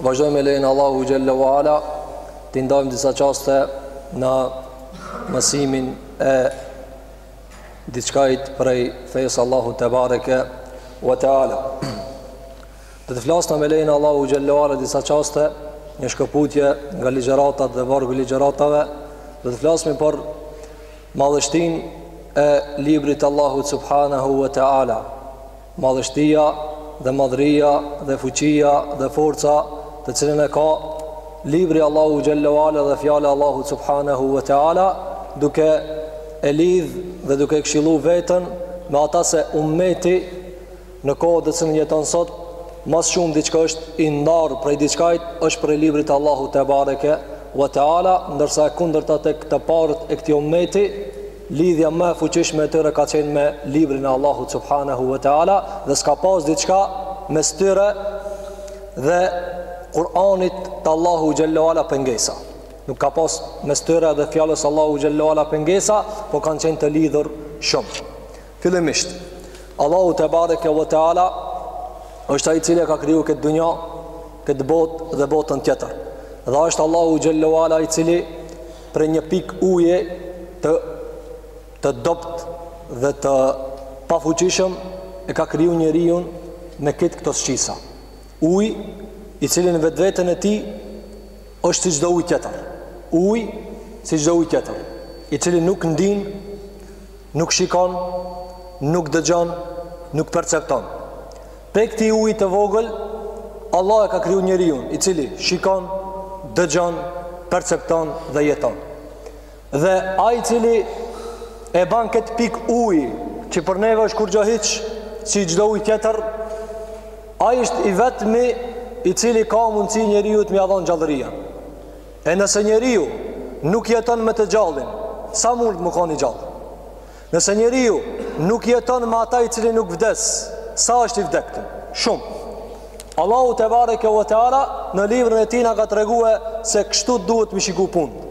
Vazhdojmë me lejen e Allahut xhelle wa ala t'i ndajmë disa çaste në mësimin e diçkajt prej fesë s'Allahut tebareke wa teala do të flasna me lejen e Allahut xhelle wa ala disa çaste një shkëputje nga ligjeratat dhe vargu i ligjeratave do të flasmi për madhështinë e librit t'Allahut Subhanahu wa teala Madhështia dhe madhëria dhe fuqia dhe forca të cilën e ka libri i Allahut xhelle wa ala dhe fjala e Allahut subhanahu wa taala duke e lidh dhe duke e këshillu veten me ata se ummeti në kohë të cilën jeton sot ma s'shumti diçka është i ndarë prej diçkajt është prej librit të Allahut tebareke wa taala ndërsa e kundërta tek të parët e këtij ummeti Lidhja ma e fuqishme e tyre ka qenë me librin e Allahut subhanahu wa taala dhe s'ka pas diçka mes tyre dhe Kur'anit të Allahut xhelle wa ala pengesa. Nuk ka pas mes tyre dhe fjalës t'Allahut xhelle wa ala pengesa, po kanë qenë të lidhur shumë. Fillimisht, Allahu tebareke ve teala është ai i cili ka kriju këtë dunja, këtë botë dhe botën tjetër. Dhe është Allahu xhelle wa ala i cili prej një pikë uji të dobët dhe të pafuqishëm e ka kriju njeriun me këtë këto shqisa. Ujë, i cili në vetveten e tij është si çdo ujë tjetër. Ujë, si çdo ujë tjetër, i cili nuk ndin Nuk shikon, nuk dëgjon, nuk percepton. Prej këtij uji të vogël, Allahu e ka kriju njeriun, i cili shikon, dëgjon, percepton dhe jeton. Dhe ai i cili e ban këtë pikë uji, që për neve është kurgjo hiç, si çdo ujë tjetër, ai është i vetmi i cili ka mundësi njeriut me ia dhonë gjallëria. E nëse njeriu nuk jeton me të gjallin, sa mundet me konë i gjallë? Nëse njeriu nuk jeton me ata i cili nuk vdes, sa është i vdektur? Shumë. Allahu tebareke ve teala në librin e tina ka tregu se kështu duhet me i shiku punët.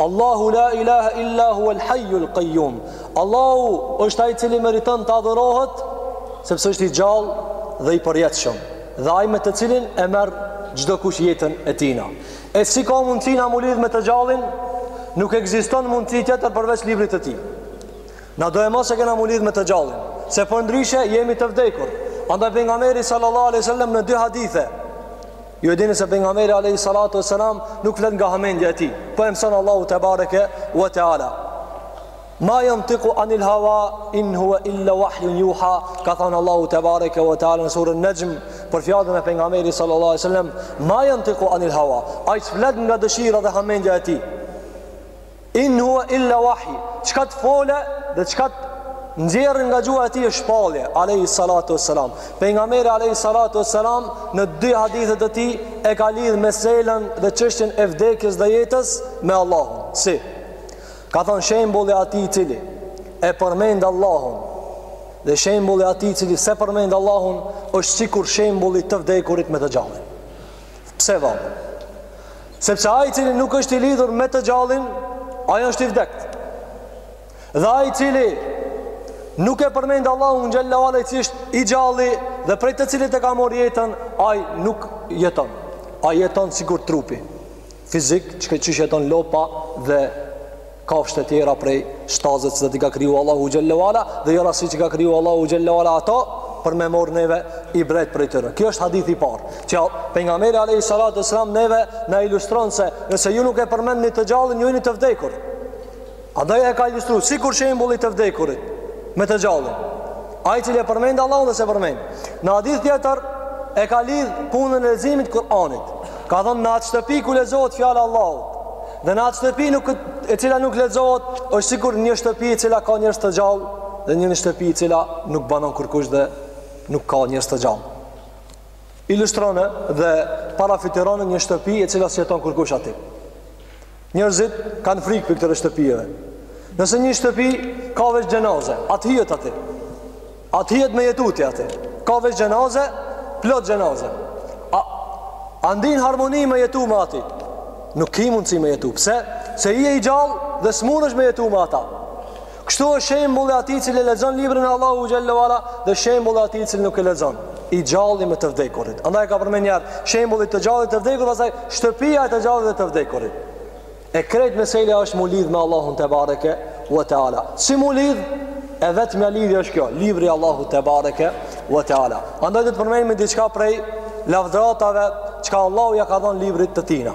Allahu la ilaha illa huwa al-hayyul qayyum. Allahu është ai i cili meriton të adhurohet sepse është i gjallë dhe i përjetshëm. Dhe ai me të cilin e merr çdokush jetën e tina. E si ka mundësi na m'u lidh me të gjallin, nuk ekziston mundësi tjetër përveç librit të tij. Na domosdo e kena m'u lidh me të gjallin, se përndryshe jemi të vdekur. Andaj pejgamberi sallallahu aleyhi sallam në dy hadithe, ju e dini se pejgamberi aleyhi sallatu sallam nuk flet nga hamendja e tij, po e mëson Allahu tebareke ue teala. Ma jantiku anil hawa in huwa illa wahyun yuha ka than Allahu tebareke ve teala në surën Najm për fjalën e pejgamberit sallallahu alaihi wasallam ma jantiku anil hawa ai s'flet nga dëshira dhe hamendja e tij in huwa illa wahyu çka të fole dhe çka të nxjerrin nga gjuha e tij është shpallje alayhi salatu wassalam pejgamberi alayhi salatu wassalam në dy hadithe të tij e ka lidh meselën dhe çështjen e vdekjes dhe jetës me Allahun si Ka thanë shembulli i atij i cili e përmend Allahun dhe shembulli i atij i cili s'e përmend Allahun është sikur shembulli të vdekurit me të gjallin. Pse vallë? Sepse ai i cili nuk është i lidhur me të gjallin, ai është i vdekt. Dhe ai i cili nuk e përmend Allahun xhelle ue ala i cili është i gjalli dhe prej të cilit e ka mor jetën, ai nuk jeton. Ai jeton sikur trupi. fizik qysh jeton lopa dhe kafshët e tjera prej shtazët që i ka kriju Allahu xhelle ue ala dhe jo rastësisht i ka kriju Allahu xhelle ue ala ato për me mor neve ibret prej tyre. Kjo është hadithi i parë. Që pejgamberi alayhi salatu selam neve na ilustron se nëse ju nuk e përmendni të gjallin, ju jeni të vdekur. Andaj e ka ilustru, sikur shembulli të vdekurit, me të gjallin. Ai i cili e përmend Allahun dhe s'e përmend. Në hadith tjetër e ka lidh punën e leximit Kur'anit. Ka thanë në atë shtëpi ku lexohet fjala e Allahut. Dhe në atë shtëpi nuk e cila nuk lexohet, është sikur një shtëpi e cila ka njerëz të gjallë dhe një shtëpi e cila nuk banon kurkush dhe nuk ka njerëz të gjallë. Ilustrone dhe parafytyrone një shtëpi e cila s'jeton kurkush aty. Njerëzit kanë frikë prej këtyre shtëpive. Nëse një shtëpi ka veç xhenaze, a t'hihet aty? A t'hihet me jetu ti aty? Ka veç xhenaze, plot xhenaze. A, a ndin harmoni me jetu me ati? Nuk ki mundësi me jetu. Pse? Se je i gjallë dhe s'munesh me jetu me ata. Kështu është shembulli i atij i cili lexon librin e Allahut xhelle ue ala dhe shembulli i atij i cili nuk e lexon. I gjalli me të vdekurit. Andaj e ka përmend njëherë shembulli të gjallit të vdekur, pastaj shtëpia e të gjallit dhe të vdekurit. E krejt meselja është mu lidh me Allahun tebareke ue teala. Si mu lidh? E vetmja lidhje është kjo, libri i Allahut tebareke ue teala. Andaj do të përmendim diçka prej lavdratave çka Allahu ia ka dhanë librit të tina.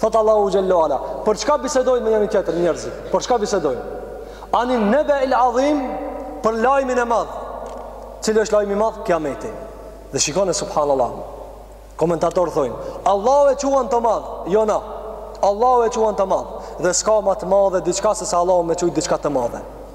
Thotë Allahu xhelle ue ala, për çka bisedojnë me njani tjetrin njerëzit? Për çka bisedojnë? Anin-nebeil adhim për lajmin e madh. Cili është lajmi i madh? Kiameti. Dhe shikone subhanallah. Komentatorët thojnë, Allahu e quan të madh, jo na. Allahu e quan të madh dhe s'ka ma të madhe diçka se se Allahu me qujt diçka të madhe.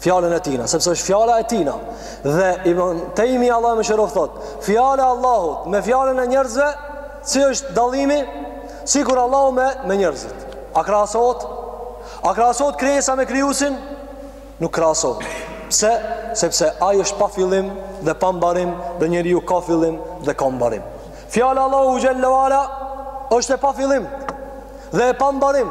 fjalën e tina, sepse është fjala e tina. Dhe i bën Tejmiu Allahu e mëshiroftë thot, fjala e Allahut me fjalën e njerëzve, si është dallimi, sikur Allahu me, me njerëzit. A krahasohet? A krahasohet krijesa me krijusin? Nuk krahasohet. Pse? Sepse ai është pa fillim dhe pa mbarim dhe njeriu ka fillim dhe ka mbarim. Fjala e Allahut xhele ve ala është e pa fillim dhe e pa mbarim.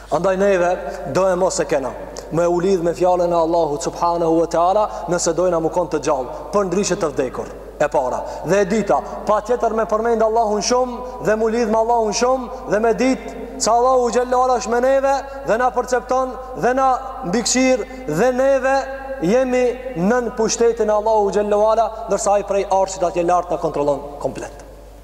Andaj neve doemos e kena Me u lidh me fjalën e Allahu Subhanahu wa ta'ala Nëse dojna mu kon të gjallë Përndryshe të vdekur E para Dhe e dyta Patjetër me përmendë Allahun shumë Dhe mu lidh me Allahun shumë Dhe me dit Se Allahu xhele ve ala është me neve Dhe na percepton Dhe na mbikëqyr Dhe neve Jemi nën pushtetin e Allahu xhele ve ala Ndërsa ai prej arshit atje lartë Na kontrollon komplet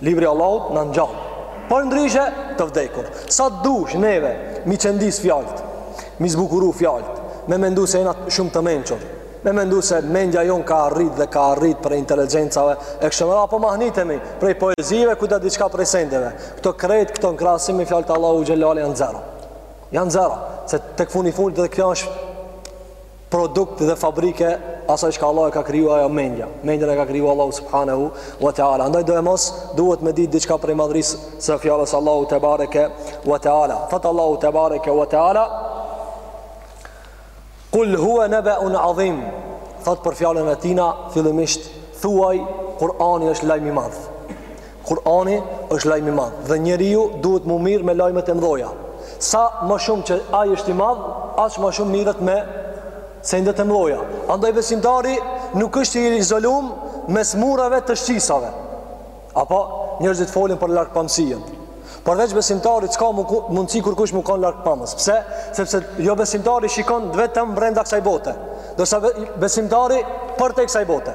Libri i Allahut na ngjall. Përndryshe të vdekur. Sa të dush neve mi qëndis fjalët, mi zbukuru fjalët, me mendu se jena shumë të mençur. Me mendu se mendja jon ka arrit dhe ka arrit prej inteligjencave e kështu me ra po mahnitemi prej poezive ku da diçka prej sendeve. Këto krejt këto në krahasim me fjalët e Allahu xhele ala janë zero. Janë zero, se tek fundi i fundit dhe kjo është produkt dhe fabrikë e asaj çka Allahu e ka kriju ajo mendja. Mendjen e ka kriju Allahu subhanahu wa taala. Andaj doemos duhet me ditë diçka prej madhërisë së fjalës Allahu tebareke wa taala. Thot Allahu tebareke wa taala. Kul huwa naba'un 'azim. Thot për fjalën e tina fillimisht thuaj Kur'ani është lajm i madh. Kur'ani është lajm i madh dhe njeriu duhet mu mirë me lajmet e mdhoja. Sa më shumë që ai është i madh, aq më shumë mirët me sendet e mdhoja. Andaj besimtari nuk është i izolum mes murave të shqisave. Apo njerëzit folin për largpamësinë. Përveç besimtarit s'ka mundësi kurkush mu kon largpamës. Pse? Sepse jobesimtari shikon vetëm brenda kësaj bote, ndërsa besimtari përtej kësaj bote.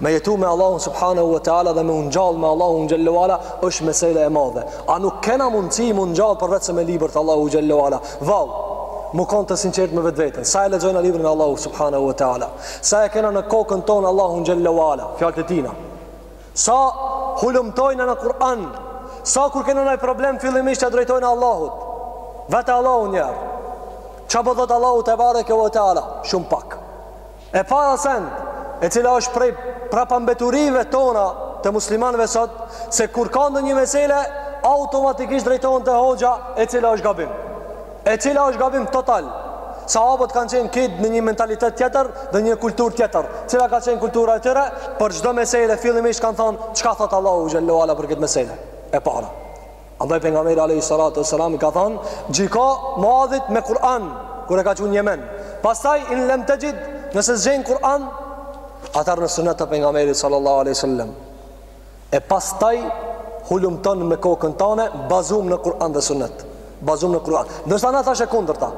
Me jetu me Allahun subhanahu wa taala dhe me u ngjall me Allahun xhele ve ala është mesele e madhe. A nuk kena mundësi mu ngjall përveç se me libër të Allahut xhele ve ala? Vall, mu kon të sinqert me vetveten. Sa e lexojna librin e Allahut subhanahu wa taala? Sa e kena në kokën ton Allahun xhele ve ala? Fjalët e tina. Sa hulumtojna në Kur'an? Sa kur kena naj problem fillimisht ja drejtojna Allahut. Vete Allahun njerë. Çka po thot Allahu tebareke ve teala? Shumë pak. E para send, e cila është prej prapambeturive tona të muslimanëve sot, se kur ka ndonjë mesele, automatikisht drejtohen te hoxha, e cila është gabim. E cila është gabim total. Sahabët kanë qenë krejt në një mentalitet tjetër dhe një kulturë tjetër. Cila ka qenë kultura e tyre? Për çdo mesele fillimisht kanë thonë, çka thot Allahu xhele ve ala për këtë mesele? E para. Andaj pejgamberi alayhi salatu wasalam i ka thënë, "Gjyko Muadhit me Kur'an kur e ka çu n'Jemen. Pastaj in lam tajid, nëse s'gjen Kur'an, atëherë në sunet të pejgamberit sallallahu alaihi wasallam. E pastaj hulumton me kokën tane bazum në Kur'an dhe sunet. Bazum në Kur'an. Ndërsa na tash e kundërta.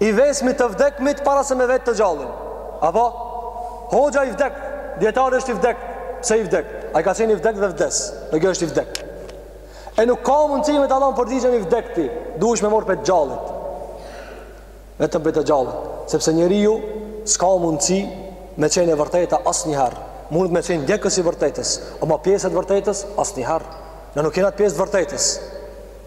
I vesmi të vdekmit para se me vet të gjallin. Apo hoxha i vdek, dietari është i vdek, pse i vdek. Ai ka qenë i vdek dhe vdes. Në kjo është i vdek. E nuk ka mundësi me ta dhanë përgjigjen i vdekti, duhesh me morë prej të gjallit. Vetëm prej të gjallit. Sepse njeriu s'ka mundësi me qenë e vërteta asnjëherë. Mundët me qenë ndjekës i vërtetës, ama pjesë t'vërtetës asnjëherë. Na nuk jena pjesë t'vërtetës.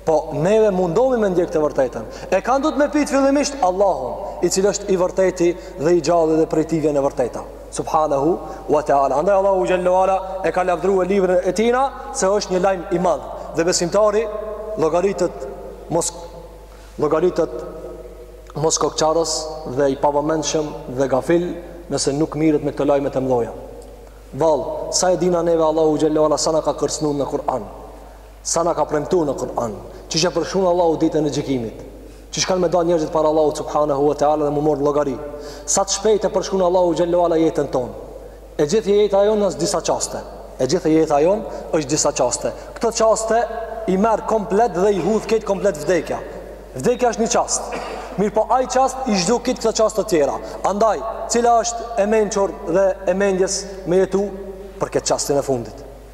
Po neve mundomi me ndjekë të vërtetën. E kanë duhet me pitë fillimisht Allahun, i cili është i vërteti dhe i gjalli dhe prej tij vjen e vërteta. Subhanehu wa ta'ala Andaj Allahu xhelle ue ala e ka lavdrue librën e tina Se është një lajm i madh Dhe besimtari llog llogaritet moskokëçarës dhe i pavëmendshëm dhe gafil Nëse nuk mirret me këto lajmet e mdhoja Vall, sa e dina neve Allahu xhelle ue ala sa na ka kërcnu në Kur'an Sa na ka premtu në Kur'an, qysh e përshkrun Allahu ditën e gjykimit, qysh kanë me dalë njerëzit para Allahut subhanahu wa taala dhe m'u marrë n'llogari. Sa të shpejtë e përshkrun Allahu xhelle ue ala jetën tonë. E gjithë jeta jonë është disa çaste. E gjithë jeta jonë është disa çaste. Këto çaste i merr komplet dhe i hudh krejt komplet vdekja. Vdekja është një çast. Mirëpo ai çast i zhduk krejt këto çaste të tjera. Andaj, cila është e mençur dhe e mendjes me jetu për këtë çastin e fundit.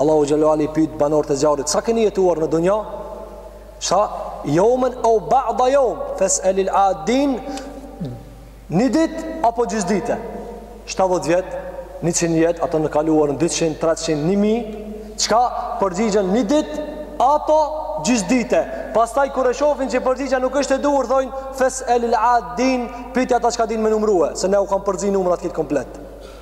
Allahu xhelle ue ala i pyt banorët e zjarrit, sa keni jetuar në dunja? Çka jeumen eu ba'da jeum, fes'elil adin, një dit apo gjys dite? 70 vjet, 100 vjet, ato në të kaluarën 200, 300, 1000, çka përgjigjen një dit apo gjys dite? Pastaj kur e shofin që përgjigja nuk është e duhur, thojnë, fes'elil adin, pyti ata çka din me numrue, se ne u kanë përzi numrat krejt komplet.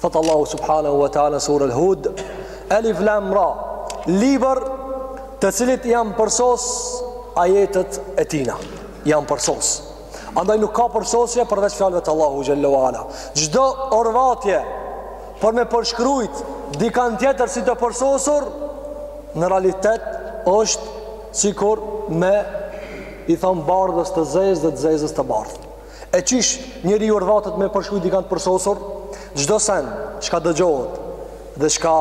Thot Allahu subhanahu wa taala sura Al-Hud, Elif Lam Ra, libër të cilit janë përsos ajetet e tina, janë përsos. Andaj nuk ka përsosje përveç fjalëve të Allahu xhelle ue ala. Çdo orvatje për me përshkrujt dikan tjetër si të përsosur në realitet është sikur me i thon bardhës të zezë dhe zezës të bardhë. E qysh njeriu orvatet me përshkrujt dikan t'përsosur? Çdo sen, çka dëgjohet dhe çka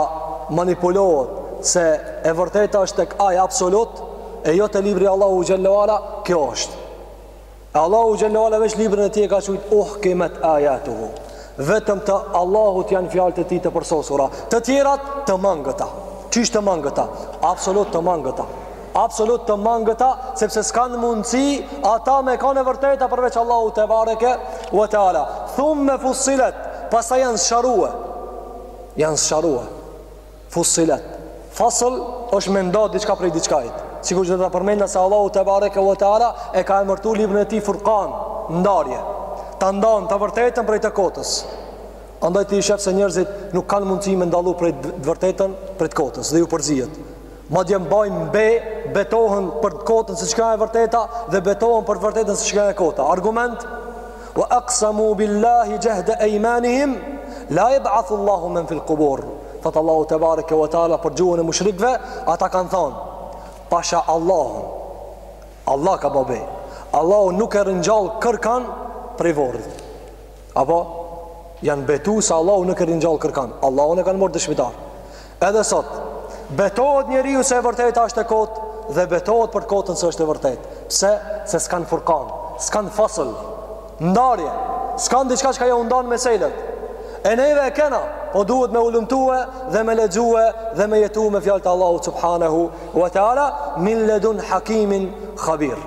manipulohet se e vërteta është tek ai absolut e jo te libri Allahu xhelle ue ala, kjo është. Allahu xhelle ue ala veç librin e tij e ka qujt uhkimet ajatuhu. Vetëm të Allahut janë fjalët e tij të përsosura. Të tjerat të mangëta. Qysh të mangëta? Absolut të mangëta. Absolut të mangëta sepse s'kanë mundësi ata me kanë të vërteta përveç Allahu te bareke u te ala. Thumme fusilet, pastaj janë sqarue. Janë sqarue. Fusilet. Fasël është me nda diçka prej diçkahit. Sikur që të përmenda se Allahu te bareke u te ala e ka emërtu librin e tij furkan, ndarje. Ta ndanë të vërtetën prej të kotës. Andaj ti shef se njerëzit nuk kanë mundësi me dallu prej të vërtetën prej të kotës dhe ju përzijet. Madje mbajnë be, betohen për të kotën se shka e vërteta dhe betohen për të vërtetën se shka e kota. Argument? Wa aqsamu billahi jahda aymanihim la yab'athu Allahu man fil qubur. Thot Allahu te bareke ve teala për gjuhën e mushrikëve, ata kanë thënë: Pasha Allahun. Allah ka ba be. Allahu nuk e ringjall kërkan prej vorrit. Apo janë betu se Allahu nuk e ringjall kërkan. Allahun e kanë marrë dëshmitar. Edhe sot betohet njeriu se e vërteta është e kotë dhe betohet për kotën se është e vërtetë. Pse? Se s'kan furkan, s'kan fasl, ndarje, s'kan diçka që ka ja undan meselët. E neve e kena, po duhet me ulumtue dhe me lexue dhe me jetu me fjalët e Allahut subhanahu wa taala min ladun hakimin khabir.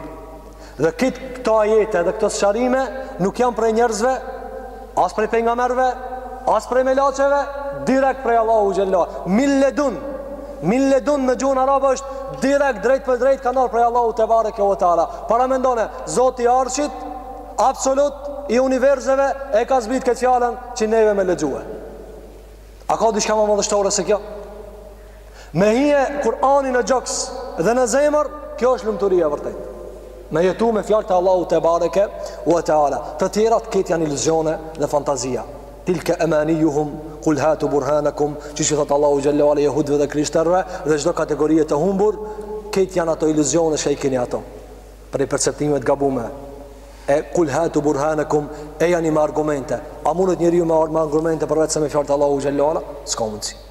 Dhe kit këto ajete dhe këto sqarime nuk janë prej njerëzve, as prej pejgamberëve, as prej melaçeve, direkt prej Allahu xhallahu. Min ledun. Min ledun në gjuhën arabe është direkt drejt për drejt kanë ardhur prej Allahu te bareke ve teala. Paramendone, Zoti i Arshit, absolut i universive e ka zbrit këtë fjalën që neve me lexue. A ka diçka më madhështore se kjo? Me hije Kur'ani në gjoks dhe në zemër, kjo është lumturia e vërtetë. Me jetu me fjalët e Allahut te bareke u te ala. Të tjerat këto janë iluzione dhe fantazia. Tilke amanijuhum kul hatu burhanakum, siç i thot Allahu xhallahu ala jehudive dhe krishterëve dhe çdo kategorie të humbur, këto janë ato iluzione që i keni ato. Prej perceptimet gabume. E kul hatu burhanakum, ejani me argumente. A mundet njeriu me argumente përveç se me fjalët e Allahu xhallahu ala? S'ka mundsi.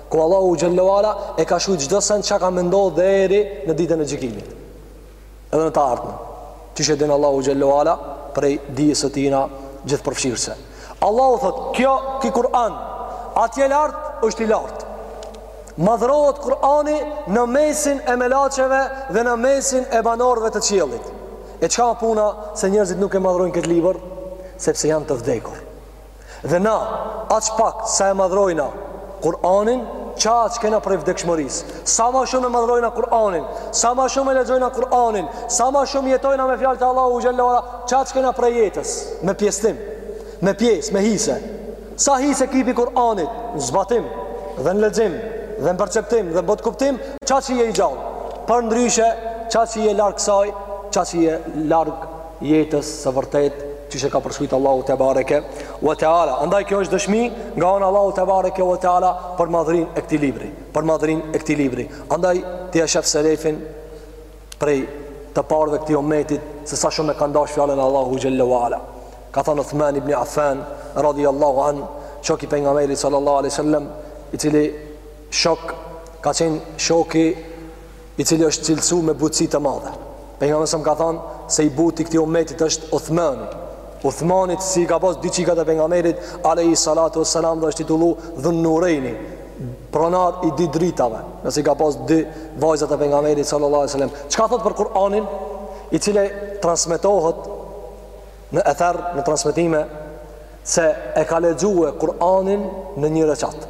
ku Allahu xhallahu ala e ka shkrujt çdo send çka ka me ndodh deri në ditën e gjykimit. Edhe në të ardhmen. Siç e din Allahu xhallahu ala prej dijes së tina gjithëpërfshirëse. Allahu thot, kjo ki Kur'an, atje lart është i lart. Madhrohet Kur'ani në mesin e melaçeve dhe në mesin e banorëve të qiellit. E çka puna se njerëzit nuk e madhrojnë këtë libër sepse janë të vdekur. Dhe na, aq pak sa e madhrojna Kur'anin, çaq kena prej vdekshmërisë. Sa ma shumë e madhrojna Kur'anin, sa ma shumë e lexojna Kur'anin, sa ma shumë jetojna me fjalët e Allahut xhelle ve ala, çaq kena prej jetës, me pjestim, me pjesë, me hise. Sa hise ki pi Kur'anit, në zbatim, dhe në lexim, dhe në perceptim, dhe në botëkuptim, çaq je i gjallë. Përndryshe, çaq je larg saj, çaq je larg jetës së vërtetë qysh e ka përshkrujt Allahu tebareke ve teala andaj kjo është dëshmi nga ana Allahut tebareke ve teala për madhrin e këtij libri për madhrin e këtij libri andaj ti e shef selefin prej të parëve të këtij ummetit se sa shumë e kanë dashtë fjalën e Allahut xhelle ve ala ka thënë Uthman ibn Affan radhiyallahu an shoku i pejgamberit sallallahu alaihi wasallam i cili shok ka qenë shoku i cili është cilësu me butësi të madhe. Pejgamberi alejhi selam ka thanë se i buti i këti umetit është Uthmani. Uthmanit si i ka pasë dy çikat e pejgamberit, alejhi salatu ve selam dhe është titullu Dhun-Nurejni, pronar i dy dritave, masi i ka pasë dy vajzat e pejgamberit, sallallahu alejhi ve selem. Çka thotë për Kur'anin, i cili transmetohet në ether, në transmetime, se e ka lexue Kur'anin në një reqat.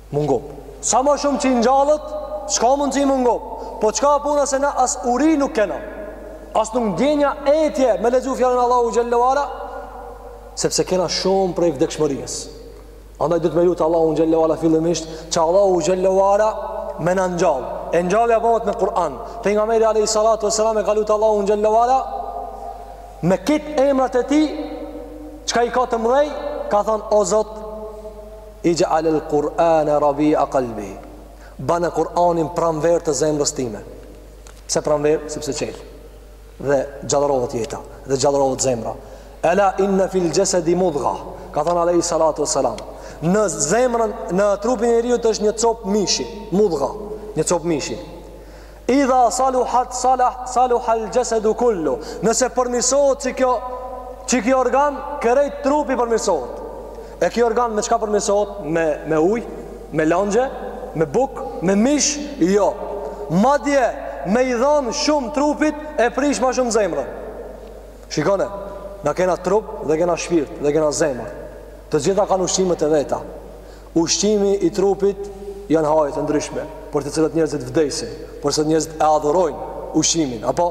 Mu ngop. Sa ma shumë që i ngjallët, s'ka mundësi mu ngop. Po ç'ka puna se na as uri nuk kena. As nuk ndjenja etje me lexu fjalën e Allahut xhelle ve ala, sepse kena shumë prej vdekshmërisë. Andaj duhet me lutë Allahun xhelle ve ala fillimisht, që Allahu xhelle ve ala me na ngjallë. E ngjallja bohet me Kur'an. Pejgamberi alejhi salatu ve selam e ka lutë Allahun xhelle ve ala, me krejt emrat e tij, çka i ka të mdhej, ka thonë, o Zotë, Ij'al el Kur'ane rabi'a kalbi Bane Kur'anin pranverë të zemrës time Pse pranverë, sepse çel Dhe gjallërohet jeta Dhe gjallërohet zemra Ela inna fil xhesedi mudga Ka thonë alejhi salatu ve selam Në zemrën, në trupin e njeriut është një copë mishi Mudga, një copë mishi Idha saluhat salah saluhal jasadu kullu. Nëse përmirësohet si kjo, si kjo organ, krejt trupi përmirësohet. E kjo organ me çka përmirësohet? Me me ujë, me lëngje, me bukë, me mish? Jo. Madje me i dhon shumë trupit e prish ma shumë zemrën. Shikoni, na kena trup dhe kena shpirt dhe kena zemër. Të gjitha kanë ushqimet e veta. Ushqimi i trupit janë haje të ndryshme, për të cilat njerëzit vdesin, por sot njerëzit e adhurojnë ushqimin, apo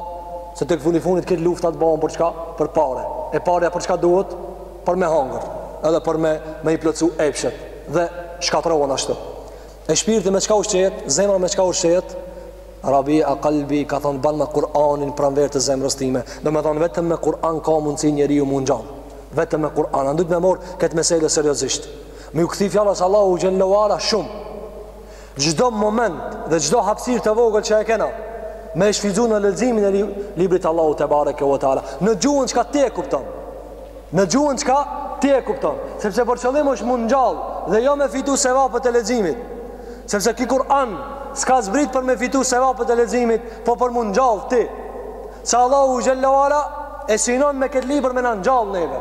se tek fundi fundit këto luftat bëhen për çka? Për pare. E parja për çka duhet? Për me hangër, edhe për me me i plotësu epshet dhe shkatërrohen ashtu. E shpirti me çka ushqehet? Zemra me çka ushqehet? Rabia kalbi ka thonë banma Kur'anin pranverë të zemrës time Domethonë vetëm me Kur'an ka mundësi njeriu m'u ngjallë Vetëm me Kur'an Na duhet me marrë këtë meselë seriozisht Me ju kthi fjalës së Allahut xhelle ve ala shumë Çdo moment dhe çdo hapsirë të vogël që e kena Me e shfrytzu në leximin e librit t'Allahut tebareke ve teala Në gjuhën çka ti e kupton Në gjuhën çka ti e kupton Sepse për qëllim është m'u ngjall Dhe jo me fitu sevapet e leximit Sepse ki Kur'an s'ka zbrit për me fitu sevapet e leximit Po për m'u ngjall ti Se Allahu xhelle ve ala E sinon me këtë libër me na ngjall neve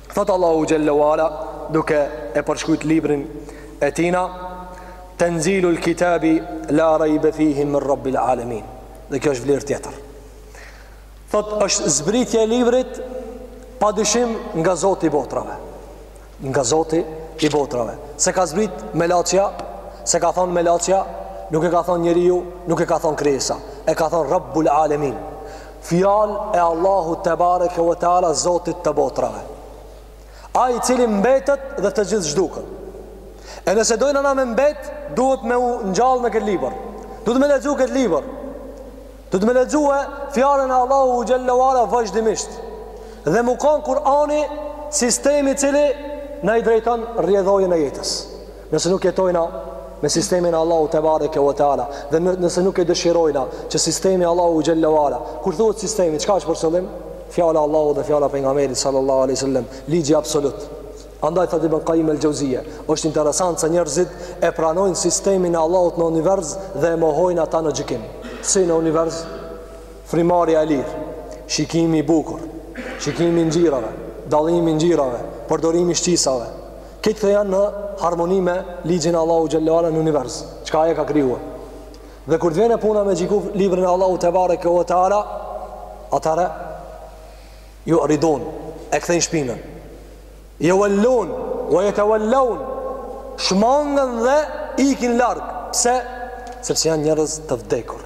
Thotë Allahu xhelle ve ala duke e përshkrujt librin e tina Tenzilul kitabi la rejbe fihi min rabbil alemin dhe kjo është vlerë tjetër Thotë është zbritja e librit pa dyshim nga zoti i botrave nga zoti i botrave s'e ka zbrit melaqja s'e ka thonë melaqja nuk e ka thonë njeriu nuk e ka thonë krijesa e ka thonë rabbul alemin Fjalë e Allahut tebareke ve teala Zotit të botrave. Ai i cili mbetet dhe të gjithë zhduken. E nëse dojna na me mbet, duhet me u ngjall me këtë libër. Duhet me lexu këtë libër. Duhet me lexue fjalën e Allahut xhelle ve ala vazhdimisht. Dhe me kon Kur'ani sistemi i cili na i drejton rrjedhojën e jetës. Nëse nuk jetojna me sistemin e Allahut tebareke ve teala dhe nëse nuk e dëshirojna që sistemi i Allahut xhelle ve ala kur thuhet sistemi çka është për qëllim fjala e Allahut dhe fjala e pejgamberit sallallahu alaihi wasallam ligji absolut andaj thotë ibn Qayyim al-Jauziye është interesant se njerëzit e pranojnë sistemin e Allahut në univers dhe e mohojnë ata në gjykim si në univers frymarrja e lirë shikimi i bukur shikimi i ngjirave dallimi i ngjirave përdorimi i shqisave Krejt këto janë në harmoni me ligjin e Allahut xhelle ve ala në univers, çka ai e ka krijuar. Dhe kur të vjen puna me gjiku librin e Allahut tebareke ve teala, atëherë, juridun, e kthejnë shpinën. Juvel-lun, ve jetevel-lun, shmangen dhe ikin larg. Pse, sepse janë njerëz të vdekur.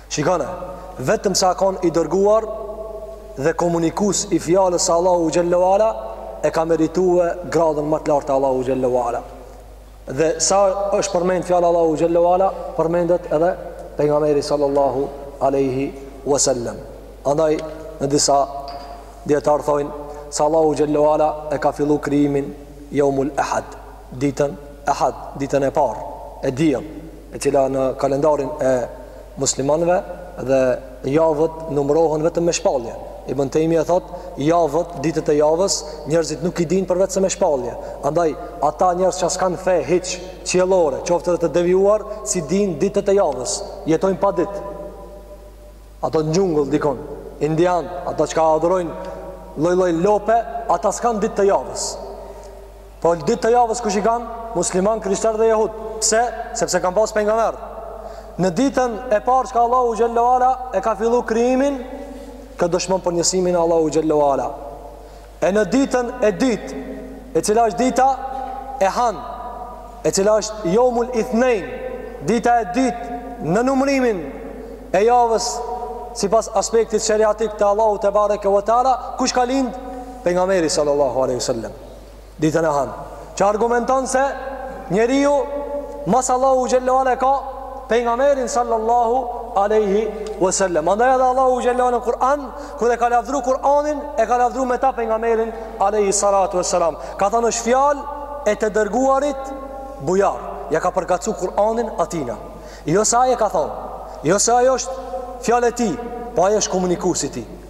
Shikone, vetëm se a kon i dërguar dhe komunikus i fjalës së Allahut xhelle ve ala e ka meritue gradën ma të lartë te Allahu xhelle ve ala. Dhe sa është përmend fjala Allahu xhelle ve ala, përmendet edhe pejgamberi sallallahu alaihi wasallam. Andaj në disa dijetarë thojnë se Allahu xhelle ve ala e ka fillu krijimin Jeumul Ahad. ditën Ahad, ditën e parë e diell, e cila në kalendarin e muslimanëve dhe javët numërohen vetëm me shpallje. Ibn Tejmije thotë, javët, ditët e javës, njerëzit nuk i dinë përveç se me shpallje. Andaj, ata njerëz që s'kanë fe hiç, qiellore, qoftë edhe të devijuar, s'i dinë ditët e javës, jetojnë pa ditë. Ata në xhungull dikun, indian, ata çka adhurojnë lloj-lloj lope, ata s'kanë ditë të javës. Po ditë të javës kush i kanë? Musliman, krishterë dhe jehud. Pse? Sepse kanë pas pejgamber. Në ditën e parë çka Allahu xhallahu ala e ka fillu krijimin, kjo dëshmon për njësimin e Allahu xhallahu ala. E në ditën e dytë, e cila është dita e hanë, e cila është Yomul Ithnain, dita e dytë në numrimin e javës sipas aspektit shariatik të Allahu te bareke ve taala, kush ka lind? Pejgamberi sallallahu alaihi wasallam. ditën e hanë që argumenton se njeriu mas Allahu xhallahu ala e ka pejgamberin sallallahu alaihi wasallam andaj edhe Allahu xhallahu ala në Kur'an kur e ka lavdru Kur'anin e ka lavdru me ta pejgamberin alaihi salatu wasalam ka thënë është fjalë e të dërguarit bujar ja ka përkatësu Kur'anin e tina jo se ai e ka thënë jo se ai është fjalë e tij po ai është komunikuesi i tij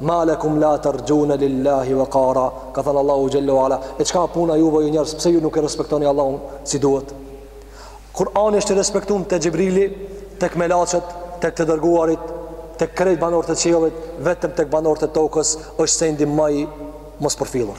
Ma lakum la tarjuna lillahi waqara ka than Allahu xhalla wa ala e çka puna juve o ju njerëz pse ju nuk e respektoni Allahun si duhet Kurani është i respektum te Xhibrili tek melaçët tek të dërguarit tek krejt banorët e qiellit vetëm tek banorët e tokës është sendi ma i mospërfillur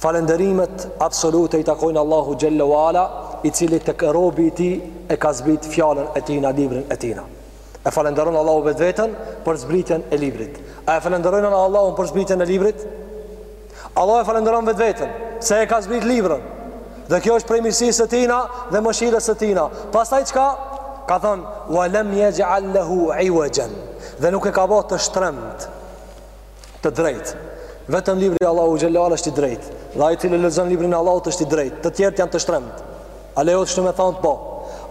Falënderimet absolute i takojnë Allahu Xhelle Wala, i cili tek robi i tij e ka zbrit fjalën e tina, librin e tina. E falënderon Allahu vetveten për zbritjen e librit. A e falënderojna Allahun për zbritjen e librit? Allahu e falënderon vetveten, se e ka zbrit librën. Dhe kjo është prej mirësisë së tina dhe mëshirës së tina. Pastaj çka? Ka thonë, wa lem jexh'al lahu iwaxha. Dhe nuk e ka bo të shtremtë. Të drejtë. Vetëm libri i Allahu xhelal është i drejtë. Dhe ai i cili lexon librin e Allahut është i drejtë. Të tjerët janë të shtremtë. A lejohet kështu me thënë? Po.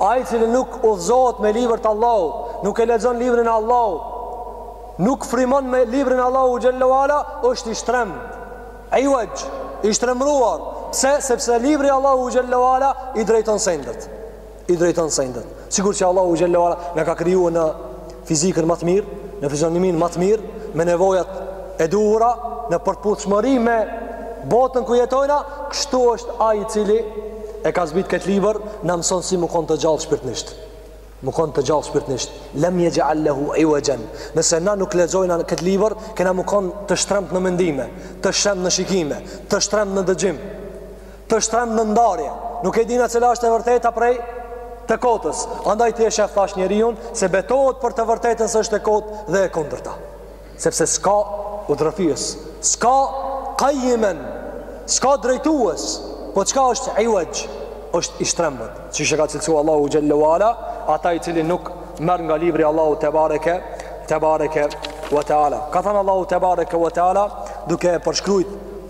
Ai i cili nuk udhëzohet me librin e Allahut, nuk e lexon librin e Allahut, nuk frymon me librin e Allahut xhelal ala, është i shtremt. Iwaxh, i shtremëruar, pse? Sepse libri i Allahu xhelal ala i drejton sendet. i drejton sendet. Sikur që Allahu xhallahu ala na ka krijuar në fizikën më të mirë, në fizionominë më të mirë, me nevojat e duhura, në përputhshmëri me botën ku jetojna, kështu është ai i cili e ka zbrit këtë libër, na mëson si me kon të gjallë shpirtnisht. Me kon të gjallë shpirtnisht. Lam yaj'al lahu iwajan. Nëse na nuk lexojna këtë libër, kena me kon të shtremtë në mendime, të shtremtë në shikime, të shtremtë në dëgjim. të shtrembë në ndarje. Nuk e dina cila është e vërteta prej të kotës. Andaj ti e shef shpesh njeriun se betohet për të vërtetën se është e kotë dhe e kundërta. Sepse s'ka udhërrëfyes, s'ka qayiman, s'ka drejtues. Po çka është iwaj? Është i shtrembët. Siç e ka cilësu Allahu xhelle we ala, ata i cili nuk merr nga libri Allahu te bareke, te bareke wa taala. Ka thënë Allahu te bareke wa taala duke e përshkrujt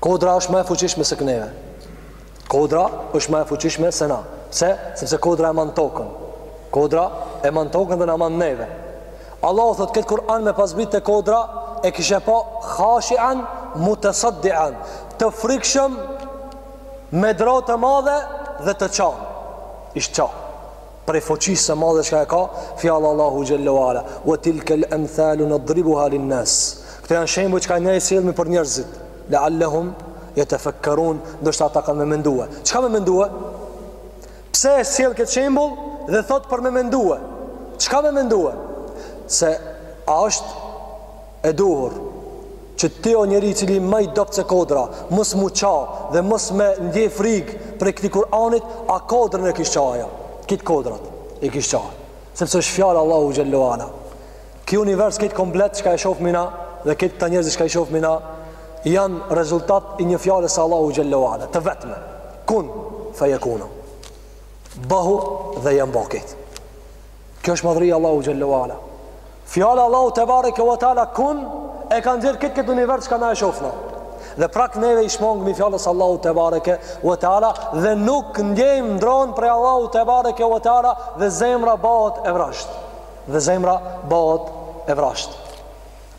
Kodra është ma e fuqishme se neve. Kodra është ma e fuqishme se na. Pse? Sepse kodra e man tokën. Kodra e man tokën dhe na man neve. Allahu thotë këtë Kur'an me pas zbrit te kodra e kishe pa khashian mutasaddian, të frikshëm me dro të madhe dhe të çan. Ish çan. prej fuqisë së madhe çka e ka fjala Allahu xhelle we ala wa tilka al amthalu nadribuha lin nas këto janë shembuj çka ne i sillmi për njerëzit laallahum yatafakkarun ndoshta ata kanë me mendue çka me mendue pse e sjell këtë shembull dhe thot për me mendue çka me mendue se a është E duhur, që ti o njeri i cili ma i dobët se kodra, mos mu ça dhe mos me ndje frigë prej këtij Kur'anit, a kodrën e kish ça ajo? Krejt kodrat i kish ça. Sepse është fjala Allahu xhelle we ala. Ky univers krejt komplet çka e shohim na dhe krejt kta njerëzit çka i shohim na janë rezultat i një fjale së Allahu xhelle we ala, të vetme. Kun fa yakun. Bahu dhe jan ba krejt. Kjo është madhëria Allahu xhelle we ala. Fjala Allahu tebareke wa taala kun e ka nxjerr këtë këtë univers çka na e shofna. Dhe prap neve i shmangmi fjalës Allahu tebareke wa taala dhe nuk ndjejmë dronë prej Allahu tebareke wa taala dhe zemra bahet e vrashtë. Dhe zemra bahet e vrashtë.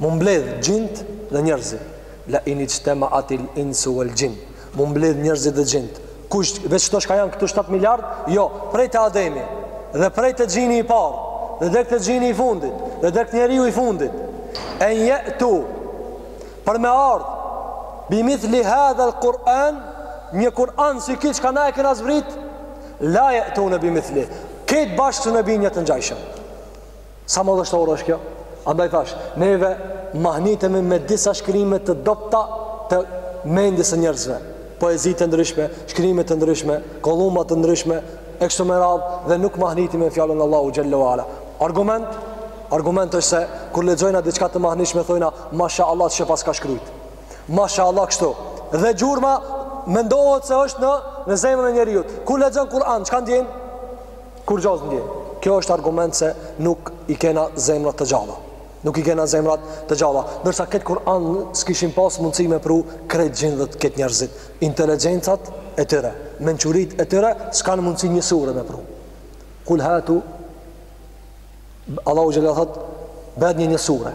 Mu mbledh xhint dhe njerzit la in ijtema atil insu wal jin mu mbledh njerzit dhe xhint kush veç kto çka jan ktu 7 miliard jo prej te ademi dhe prej te xhini i par dhe drekt te xhini i fundit dhe drekt njeriu i fundit en jetu për me ard bimithli hadha al quran një kuran si ky çka na e kena zbrit la jetune bimithli krejt bashkë s'e binjë të ngjajshëm Sa madhështore është kjo? Andaj thash, neve mahnitemi me disa shkrime të dobta të mendjes së njerëzve. Poezi të ndryshme, shkrime të ndryshme, kolumna të ndryshme, e kështu me radhë dhe nuk mahnitemi me fjalën Allahu xhelle we ala. Argument? Argument është se kur lexojna diçka të mahnitshme thojna mashallah çka paska shkrujt. Mashallah kështu. Dhe gjurma mendohet se është në në zemrën e njeriut. Kur lexon Kur'an, çka ndjen? Kurgjo s'ndjen kjo është argument se nuk i kena zemrat të gjalla nuk i kena zemrat të gjalla ndërsa këtë Kur'an s'kishim pas mundësi me pru krejt xhindët krejt njerëzit inteligjencat e tyre mençuritë e tyre s'kanë mundësi një sure me pru kul hatu Allahu xhelle thot bjer një një sure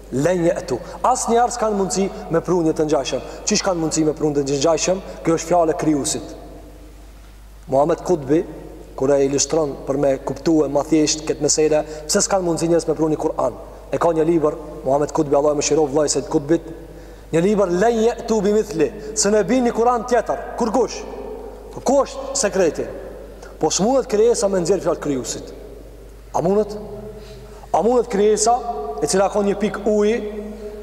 Len je'tu. Asnjëherë s'kanë mundësi me pru një të ngjashëm. Qysh kanë mundësi me pru një të ngjashëm? Kjo është fjala e krijusit. Muhammed Kutbi, kur e ilustron për me kuptue ma thjesht këtë mesele, pse s'kanë mundësi njerëz me pru një Kur'an? E ka një libër, Muhammed Kutbi, Allahu e mëshiroftë, vllai i Sejid Kutbit, një libër, len je'tu bimithlihi, s'e bjen një Kur'an tjetër, kurkush? Po ku është sekreti? Po s'mundet krijesa me nxjerr fjalë krijusit. A mundet? A mundet krijesa e cila ka një pikë uji,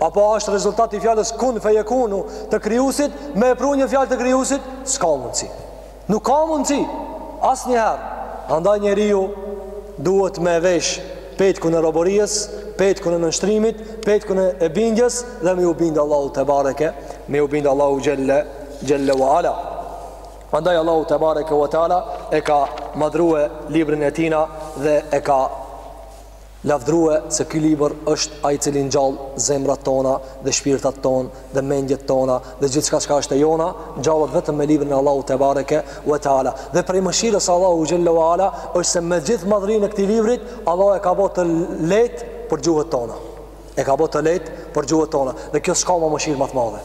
apo është rezultat i fjalës kun fejekunu të krijuesit, me e pru një fjalë të krijuesit? S'ka mundësi. Nuk ka mundësi. Asnjëherë. Andaj njeriu duhet me vesh petkun e robërisë, petkun e nënshtrimit, petkun e bindjes dhe me ju bind Allahu tebareke, me ju bind Allahu xhelle xhelle wa ala. Andaj Allahu tebareke ve teala e ka madhrue librin e tina dhe e ka lavdrue se ky libër është ai i cili ngjall zemrat tona dhe shpirtat tonë dhe mendjet tona dhe gjithçka çka është e jona ngjallet vetëm me librin e Allahut tebareke ve teala dhe prej mëshirës së Allahu xhelle ve ala është se me gjithë madhrinë e këtij librit Allah e ka bo të lehtë për gjuhët tona e ka bo të lehtë për gjuhët tona dhe kjo s'ka mëshirë ma të madhe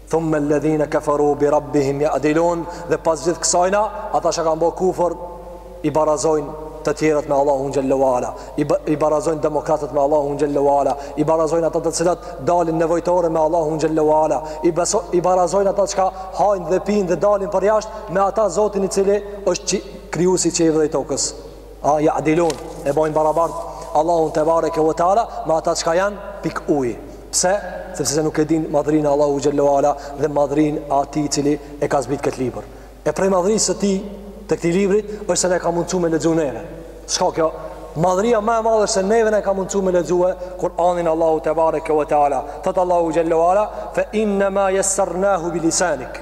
Thummel-ledhine keferu bi rabbihim ja adilun Dhe pas gjithë kësajna, ata që kanë bo kufër I barazojnë të tjerët me Allahun xhelle ve ala I, I barazojnë demokratët me Allahun xhelle ve ala I barazojnë ata të cilat dalin nevojtore me Allahun xhelle ve ala I, beso, I barazojnë ata çka hajnë dhe pinë dhe dalin përjashtë Me ata zotin i cili është që, krijusi i qiejve dhe i tokës A ya'dilun, e bojnë barabartë Allahun tebareke ve teala me ata çka janë pik uji. Pse? Sepse se nuk e din madhrinë e Allahu xhelle ve ala dhe madhrinë e atij i cili e ka zbrit këtë libër. E prej madhrisë së tij të këtij librit është se na e ka mundësu me lexu neve. Çka kjo? Madhria ma e madhe se neve na e ka mundësu me lexue Kur'anin Allahu tebareke ve teala. Thot Allahu xhelle ve ala fe inna ma yassarnahu bi lisanik.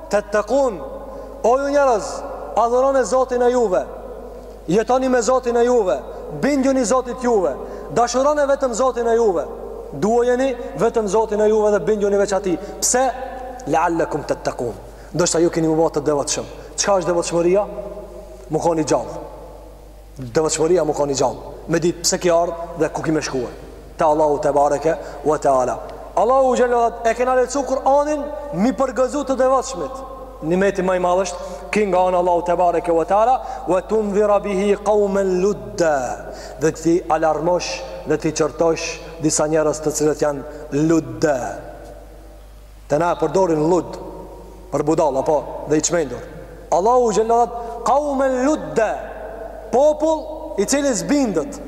Tettekun, O ju njerëz, adhurone Zotin e juve, jetoni me Zotin e juve, bindjuni Zotit juve, dashurone vetëm Zotin e juve, duajeni vetëm Zotin e juve dhe bindjuni veç Atij. Pse? La'allakum tettekun. Ndoshta ju keni m'u ba të devotshëm. Çka është devotshmëria? M'u kon i gjallë. Devotshmëria me kanë gjallë. Me ditë pse ke ardh dhe ku ki me shkuar. Te Allahu tebareke ve teala. Allahu xhelalu e kena lexu Kur'anin mi përgëzu të devotshmit. Nimeti më i madh është ky nga ana Allahut tebareke ve teala wa tunzira bihi qauman ludda. Dhe t'i alarmosh dhe t'i qortosh disa njerëz të cilët janë ludda. Te na e përdorin llud për budalla, po, dhe i çmendur. Allahu xhelal qaumen ludda. Popull i cili s'bindet.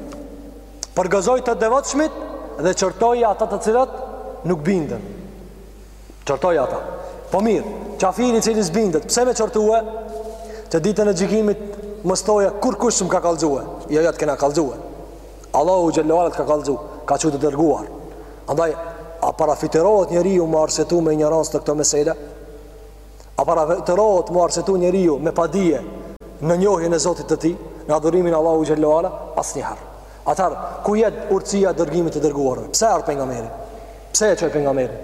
Përgëzoi të devotshmit dhe qortoi ata të cilët nuk binden. Qortoi ata. Po mirë, qafiri i cili s'bindet, pse me qortue? Te ditën e gjykimit mos thoja kurrkush s'më ka kallzue. Jo, jo, të kena kallzue. Allahu xhallahu ala të ka kallëzu, ka çu të dërguar. Andaj a parafiterohet njeriu me u arsyetu me injorancë te këto mesela? A parafiterohet me u arsyetu njeriu me padije në njohjen e Zotit të tij, në adhurimin e Allahut xhallahu ala? Asnjëherë. Atëherë, ku jet urtësia e dërgimit të të dërguarve? Pse ardh pejgamberi? Pse e çoi pejgamberin?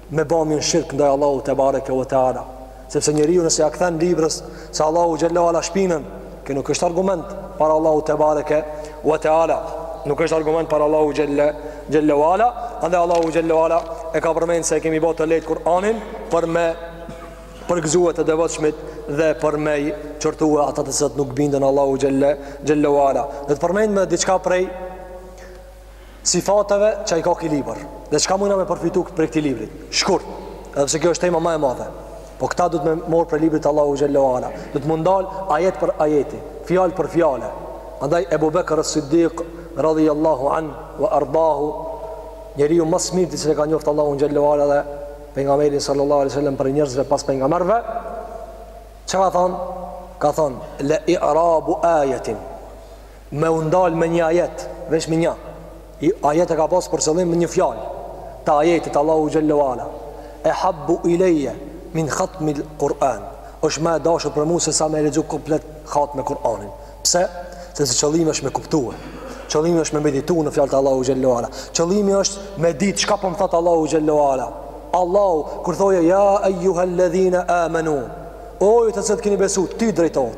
me ba shirk ndaj Allahut tebareke ve teala sepse njeriu nëse ia kthen librës së Allahut xhelle ala shpinën kjo nuk është argument para Allahut tebareke ve teala nuk është argument para Allahut xhelle xhelle ala andaj Allahu xhelle ala e ka përmenë se e kemi bo të lejtë Kur'anin për me përgëzue të devotshmit dhe për me qortue ata të cilët nuk binden Allahut xhelle xhelle ala do t'përmendim diçka prej sifateve që i ka ky libër. Dhe çka mujna me përfitu prej këtij librit? Shkurt, edhe pse kjo është temë ma e madhe. Po këta duhet me marr prej librit t'Allahut xhallahu ala. Duhet me u ndal ajet për ajeti, fjalë për fjalë. Andaj Ebu Bekr as-Siddiq radhiyallahu an wa ardahu njeriu më i mirë që ka njoftë Allahu xhallahu ala dhe pejgamberin sallallahu alaihi wasallam prej njerëzve pas pejgamberëve. Çka ka thon? Ka thon la i'rabu ayatin me u ndal me një ajet, veç me nji ajet e ka pas për qëllim me një fjalë të ajetit t'Allahut xhallahu ala. Ehabbu ilayya min khatm al-Quran. Është ma e dashur për mu se sa me lexu komplet hatme Kur'anin. Pse? Sepse qëllimi është me kuptue. Qëllimi është me meditu në fjalët e Allahut xhallahu ala. Qëllimi është me ditë çka po më thot Allahu xhallahu ala. Allahu kur thot ja ayyuhalladhina amanu. O ju të cilët keni besuar, ty t'drejtohet.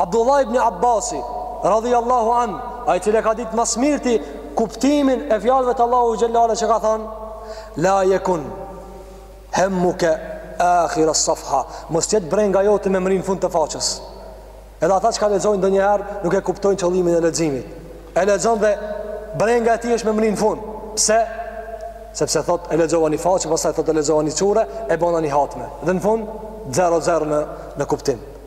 Abdullah ibn Abbasi, radhiyallahu an, ai i cili e ka ditë ma s'mirti kuptimin e fjalëve të Allahut xhallale çka ka thanë, la yakun hammuka akhir as-safha. Mos jet brenga jote me mrin fund të faqes. Edhe ata çka lexojnë ndonjëherë nuk e kuptojnë qëllimin e leximit. E lexon dhe brenga e tij është me mrin fund. Pse? Sepse thot e lexova një faqe, pastaj thot e lexova një sure, e bona një hatme. Dhe në fund 0-0 në në kuptim.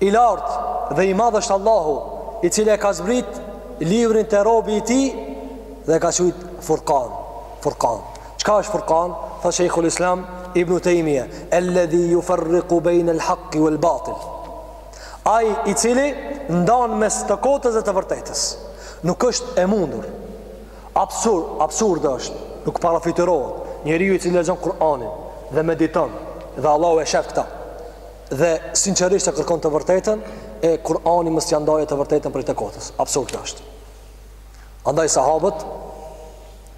I lartë dhe i madh është Allahu, i cili e ka zbrit librin te robi i tij dhe e ka qujt Furqan. Furqan. Çka është Furqan? Tha Sheikhul Islam Ibn Taymiyah, "Alladhi yufarriqu bayna al-haqqi wal-batil." Ai i cili ndan mes të kotës dhe të vërtetës. Nuk është e mundur. Absurd, absurd është. Nuk parafytyrohet njeriu i cili lexon Kur'anin dhe mediton dhe Allahu e shef këta. dhe sinqerisht e kërkon të vërtetën e Kur'ani mos ia ndajë të vërtetën prej të kotës. Absurd kjo është. Andaj sahabët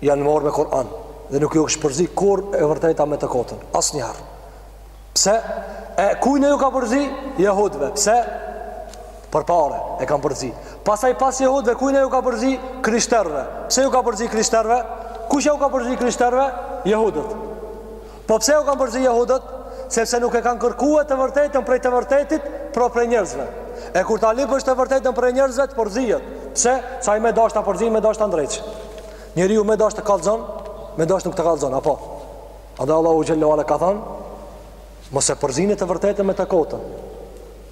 janë marrë me Kur'an dhe nuk ju është përzi kurrë e vërteta me të kotën. Asnjëherë. Pse? E kujna ju ka përzi? Jehudve. Pse? Për pare e kanë përzi. Pastaj pas jehudve, kujna ju ka përzi? Krishterve. Pse ju ka përzi krishterve? Kush ua ka përzi krishterve? Jehudët. Po pse e kanë përzi jehudët? Sepse nuk e kanë kërkue të vërtetën prej të vërtetit, por prej njerëzve. E kur ta lipësh të vërtetën prej njerëzve, të përzihet. Pse? Se ai me dasht ta përzi, me dasht ta ndreq. Njeriu me dasht të kallzon, me dasht nuk të kallzon, apo? Edhe Allahu xhel-le ue ala ka thanë, mos e përzini të vërtetën me të kotën.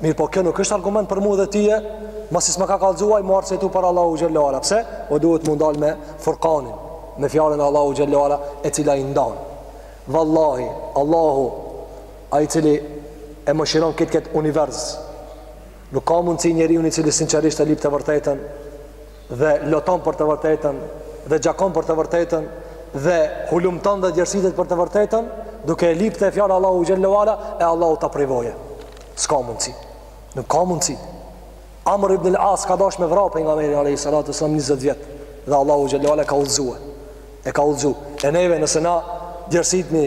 Mirëpo kjo nuk është argument për mu dhe ty Masi s'ma ka kallzu ai m'u arsyetu para Allahut xhel-le ue ala Pse? U duhet m'u nda me furkanin Me fjalën e Allahut xhel-le ue ala E cila i ndan Vallahi Allahu Ai i cili e mëshiron këtë këtë univers Nuk ka mundësi njeriun i cili sinqerisht e lip të vërtetën dhe loton për të vërtetën dhe gjakon për të vërtetën dhe hulumton dhe djersitet për të vërtetën duke e lyp te fjala e Allahut xhel-le ue ala e Allahu ta privojë s'ka mundësi nuk ka mundësi Amr ibn al-As ka dash me vra pejgamberin a.s. 20 vjet dhe Allahu xhel-le ue ala e ka udhëzue e ka udhëzu e neve nëse na djersitmi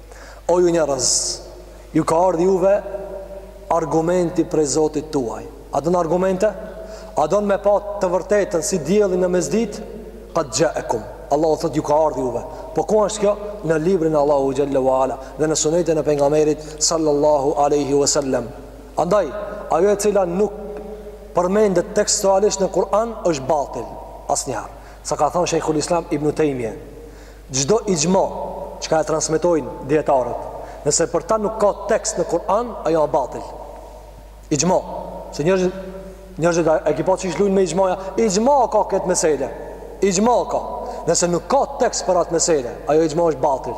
O ju njerëz, ju ka ardhë juve argumenti prej Zotit tuaj. A don argumente? A don me pa të vërtetën si diellin në mesditë? Kad xhaekum. Allahu thotë ju ka ardhë juve. Po ku është kjo? Në librin e Allahut xhel-le ue ala dhe në sunetin e pejgamberit sallallahu aleyhi wa sallem. Andaj, ajo e cila nuk përmendet tekstualisht në Kur'an është batil. Asnjëherë. Sa ka thanë Shejhul Islam ibn Tejmje. Çdo ixhma çka e transmetojnë dietarët, nëse për të nuk ka tekst në Kur'an, ajo është batil. Ixhma, se njerëzit njerëzit e ki pa qysh lujnë me ixhmaja, ixhma ka këtë mesele. Ixhma ka. Nëse nuk ka tekst për atë mesele, ajo ixhma është batil.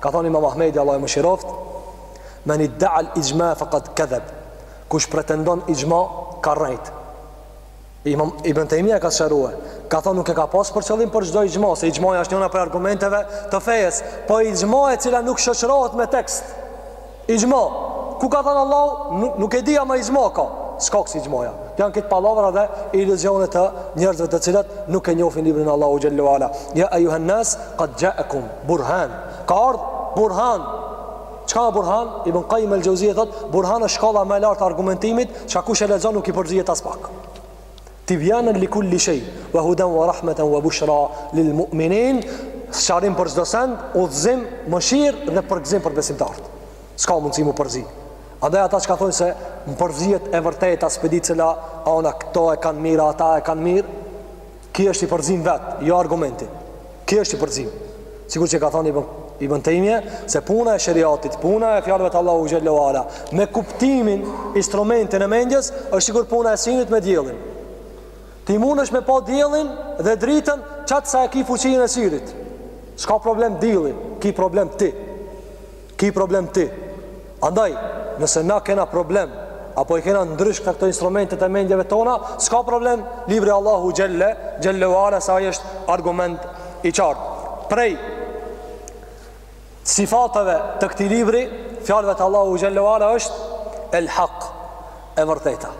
Ka thënë Imam Ahmedi Allahu e mëshiroftë, "Men idda'a al-ijma faqad kadhab." Kush pretendon ixhma, ka rrejt. Imam Ibn Taymija ka sqaruar, ka thonë nuk e ka pas për qëllim por çdo ixhma, se ixhmaja është njëra prej argumenteve të fejes, po ixhma e cila nuk shoqërohet me tekst. Ixhma, ku ka thënë Allahu, nuk, nuk e di ama ixhma ka. S'ka kësi ixhmaja. Janë këto pallavra dhe iluzione të njerëzve të cilët nuk e njohin librin Allahu xhelle ue ala. Ja ayuhan nas qad ja'akum burhan. Ka ardh burhan Çka është Burhan? Ibn Qayyim al-Jauziyja thot, Burhan është shkalla ma e lartë e argumentimit, çka kush e lexon nuk i përzihet aspak. Tibyanan li kulli shay wa hudan wa rahmatan wa bushra lil mu'minin. Sqarim për çdo send, udhëzim, mëshirë dhe përgëzim për besimtarët. S'ka mundësi m'u përzi. Andaj ata që kah thojnë se më përzihet e vërteta, s'pe di cila, a ona këto e kanë mirë, ata e kanë mirë, Ky është i përzim vetë, jo argumenti. Ky është i përzim. Sikur që ka thënë Ibn Ibn Taymije se puna e shariatit, puna e fjalëve të Allahu xhelle ue ala, me kuptimin, instrumentin e mendjes, është sikur puna e synit me diellin. Ti mundesh me pa diellin dhe dritën qat sa e ki fuqinë e syrit. S'ka problem dielli, ki problem ti. Ki problem ti. Andaj, nëse na kena problem, apo i kena ndryshka këto instrumentet e mendjeve tona, s'ka problem, libri Allahu xhelle, xhelle ue ala, se ai është argument i qartë. Prej, sifateve të këtij libri, fjalëve të Allahu xhelle ue ala është, el haq, e vërteta.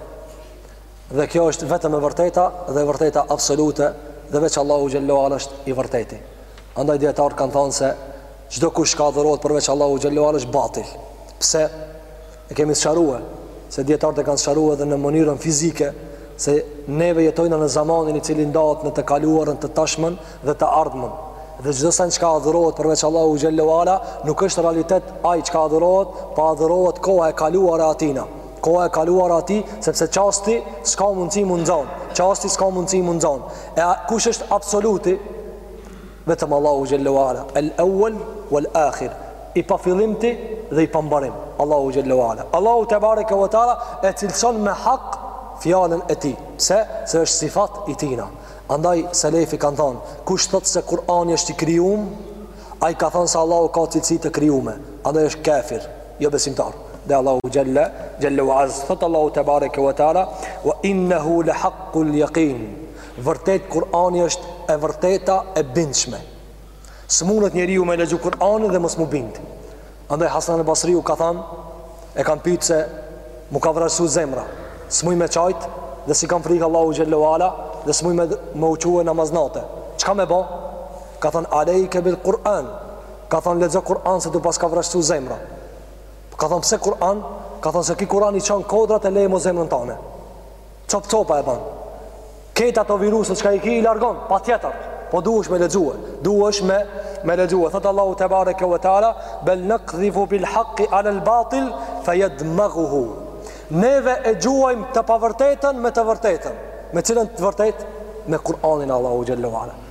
Dhe kjo është vetëm e vërteta dhe e vërteta absolute dhe veç Allahu xhelle ue ala është i vërteti. Andaj dijetarët kanë thënë se çdo kush që adhurohet përveç Allahu xhelle ue ala është batil. Pse? E kemi sqaruar se dijetarët e kanë sqaruar edhe në mënyrën fizike se neve jetojmë në zamanin i cili ndahet në të kaluarën të tashmen dhe të ardhmën dhe çdo send çka adhurohet përveç Allahu xhelle ue ala nuk është realitet ai çka adhurohet po adhurohet koha e kaluar e atina, koha e kaluar e atij sepse çasti s'ka mundësi m'u nxon çasti s'ka mundësi m'u nxon e a, kush është absoluti vetëm Allahu xhelle ue ala el awwal wal akhir i pa fillimti dhe i pa mbarim Allahu xhelle ue ala Allahu tebareke ve taala e cilson me hak fjalën e tij pse se është sifat i tina Andaj selefi kanë thënë, kush thotë se Kur'ani është i krijum, ai ka thënë se Allahu ka cilësi të krijume, andaj është kafir, jo besimtar. Dhe Allahu xhalla xhalla wa az, thotë Allahu tebareke ve teala, "Wa innahu la haqqul yaqin." Vërtet Kur'ani është e vërteta e bindshme. S'munët njeriu me lexu Kur'anin dhe mos m'u bind. Andaj Hasan el Basriu ka than, e kam pyt se m'u ka vrazhdësu zemra. S'muj me qajt dhe s'i kam frikë Allahu xhelle ue ala dhe s'muj me u çue n'namaz nate. Çka me bo? Ka than alejke bil Kur'an. Ka than lexo Kur'an se t'u paska vrazhdësu zemra. Ka than pse Kur'an? Ka than se ky Kur'an i çan kodrat e le mo zemrën tande. Copë-copë e ban. Këta ato viruset çka i ki i largon, patjetër. Po dush me lexue, dush me, me lexue. Thotë Allahu tebareke ve teala, "Bel naqdhifu bil haqq ala al batil fa yadmaghuhu." Neve e gjuajm të pavërtetën me të vërtetën. Me cilën të vërtetë? Me Kur'anin Allahu xhel-le ve ala.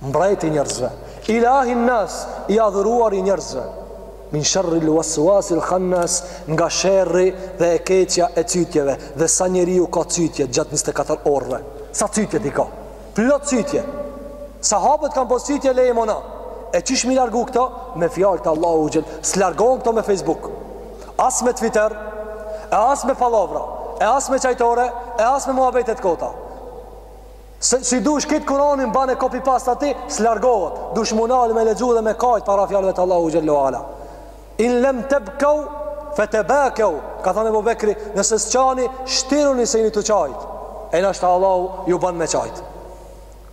mbreti i njerëzve ilahin-nas i adhuruar i njerëzve min sherril-vesvasil-khannas nga sherri dhe e keqja e cytjeve dhe sa njeriu ka cytje gjatë 24 orëve sa cytje ti ka plot cytje sahabët kanë pas cytje leje ma na e qysh m'i largu këto me fjalë të Allahut xhel-le s'largon këto me Facebook as me Twitter e as me pallavra e as me çajtore e as me muhabete të kota Se si dush këtë Kur'anin bane copy paste aty, s'largohet. Dush mu nal me lexu dhe me kajt para fjalëve të Allahut xhel-le ve ala. In lem tebkau, fe te bekau, ka thënë Ebu Bekri, nëse s'qani, shtiruni se jeni tu qajt. E nashta Allahu ju ban me qajt.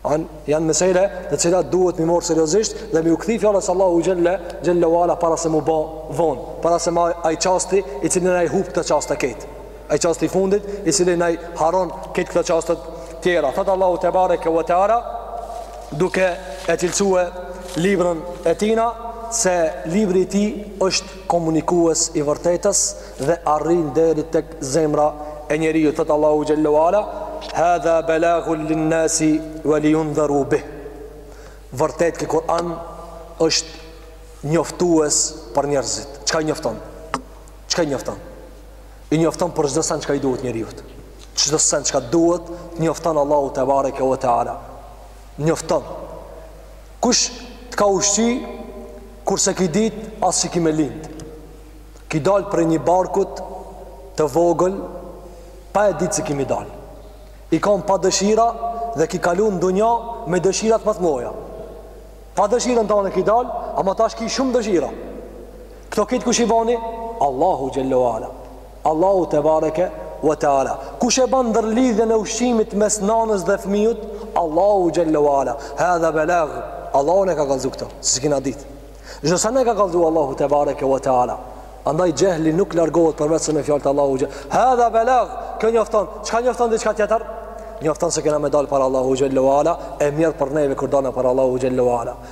An, janë mesele të cilat duhet m'i marrë seriosisht dhe me ju kthy fjalës Allahut xhel-le, xhel-le ve ala para se mu bo vonë, para se ma ai çasti i cili na i hup këto çaste krejt. Ai çast i fundit, i cili na i harron këtë këta çastet tjera. Thotë Allahu tebareke ve teala, duke e cilësue librën e tina, se libri i tij është komunikues i së vërtetës dhe arrin deri tek zemra e njeriut. Thotë Allahu xhel-le ve ala, hadha belagun linnasi ve lijundheru bih. Vërtet ky Kur'an është njoftues për njerëzit. Çka i njofton? Çka i njofton? i njofton për çdo sen çka i duhet njeriut. Çdo sen çka duhet të njofton Allahu tebareke ve teala. Njofton. Kush të ka ushqy kur s'e ki ditë as që ki me lind. Ki dal prej një barkut të vogël pa e ditë se ki me dal. Je kan pa dëshira dhe ki kalu në dunja me dëshirat ma të mëdhaja. Pa dëshirën tane ki dal, ama tash ki shumë dëshira. Këto krejt kush i bani? Allahu xhel-le ve ala. Allahu tebareke ve teala. Kush e ban ndërlidhjen e ushqimit mes nanës dhe fëmijut? Allahu xhel-le ve ala. Hadha balag. Allahu na i ka kallzu këto. Se s'i kena ditë. Çdo sen na e ka kallzu Allahu tebareke ve teala. Andaj xhehli nuk largohet përveç se me fjalë të Allahut xhel-le. Hadha balag. Kë njofton? Çka njofton diçka tjetër? Njofton se kena me dal para Allahut xhel-le ve ala, e mjerë për neve kur dalna para Allahut xhel-le ve ala.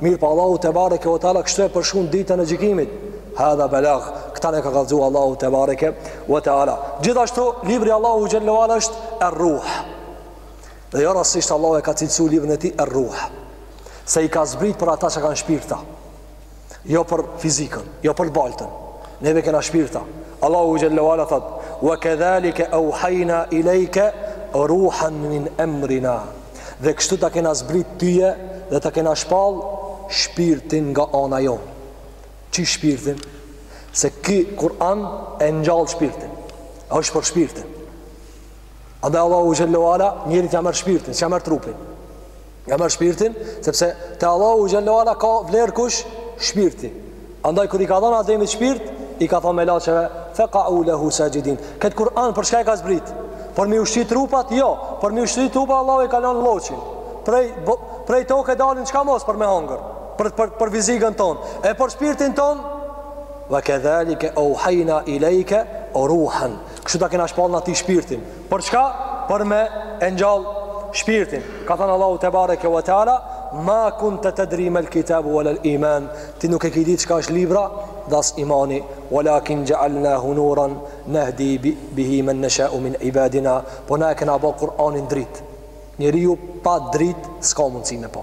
Mirëpo Allahu tebareke ve teala kështu e përshkrun ditën e gjykimit. Hadha balag, këta ne ka kallxu Allahu tebareke ve teala. Gjithashtu libri i Allahut xhelle ve ala është Ar-Ruh. Dhe jo rastësisht Allahu e ka cilësu librin e tij Ar-Ruh. Se i ka zbrit për ata që kanë shpirta. Jo për fizikën, jo për baltën. Neve kena shpirta. Allahu xhelle ve ala thot: "Wa kadhalika awhayna ilayka ruhan min amrina." dhe kështu ta kena zbrit tyje dhe ta kena shpall shpirtin nga ana jonë shpirtin se ky Kur'an e ngjall shpirtin është për shpirtin Andaj Allahu xhelle ve ala njerit ja merr shpirtin, s'ja merr trupin Ja merr shpirtin, sepse te Allahu xhelle ve ala ka vlerë kush shpirti Andaj kur i ka dhënë Ademit shpirt, i ka thënë melaqeve faqa'u lahu sajidin. Kët Kur'an për çka e ka zbrit? Për me ushqy trupat? Jo, për me ushqy trupat Allahu i ka lënë lloçin. Prej bo, prej toke dalin çka mos për me hongër, për për për fizikën ton, e për shpirtin ton. Wa kadhalika awhayna ilayka ruhan. Kështu ta kena shpall na ty shpirtin. Për çka? Për me e ngjall shpirtin. Ka thënë Allahu tebareke ve teala, "Ma kunta tadri mal kitab wal iman." Ti nuk e ke ditë çka është libri dhe as imani, "Walakin ja'alnahu nuran nahdi bihi man nasha'u min ibadina." Po na e kena bë Kur'anin dritë. Njeriu pa dritë s'ka mundësi me pa.